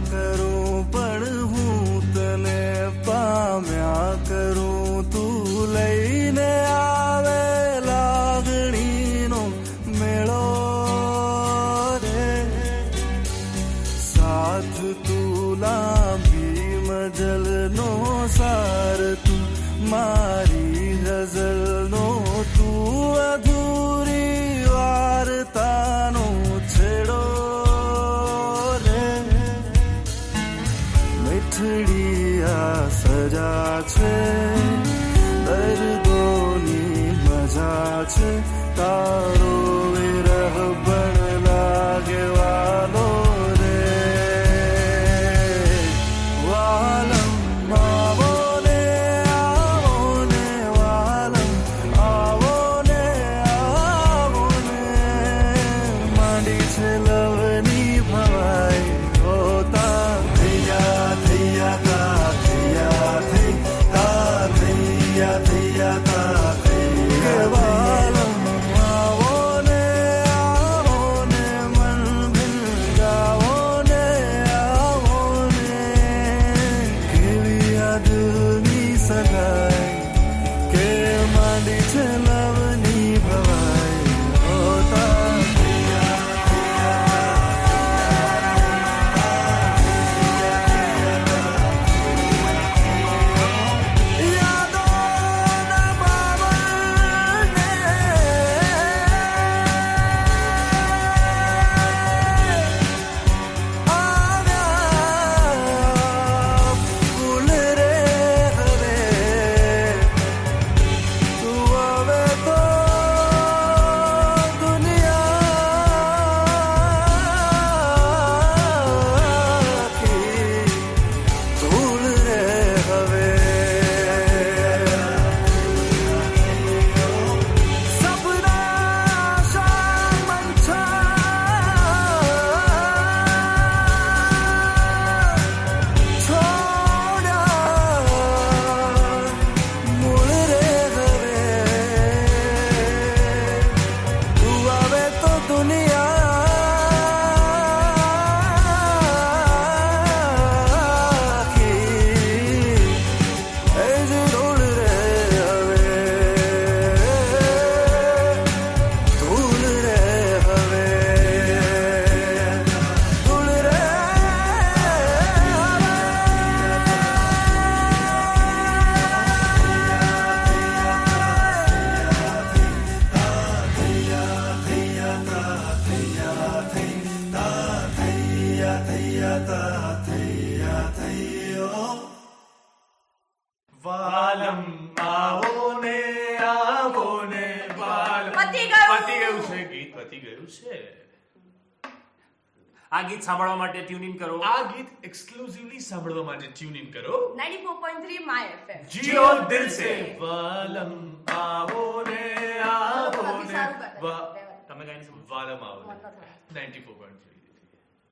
કરું પણ હું તને પામ્યા કરું તું લઈને આવે લાગણીનો મેળો રે સાથ તું લાંબી મજલનો સાર તું માર મીઠડી આ સજા છે દર્દોની પતી ગયું. પતી ગયું છે ગીત પતી ગયું છે આ ગીત સાંભળવા માટે ટ્યુન ઇન કરો આ ગીત એક્સક્લુઝિવલી સાંભળવા માટે ટ્યુન ઇન કરો 94.3 માય એફએમ જીઓ દિલ સે વાલમ આવો ને આવો ને. તમે ગાઈને. વાલમ આવો મન ન થાય. 94.3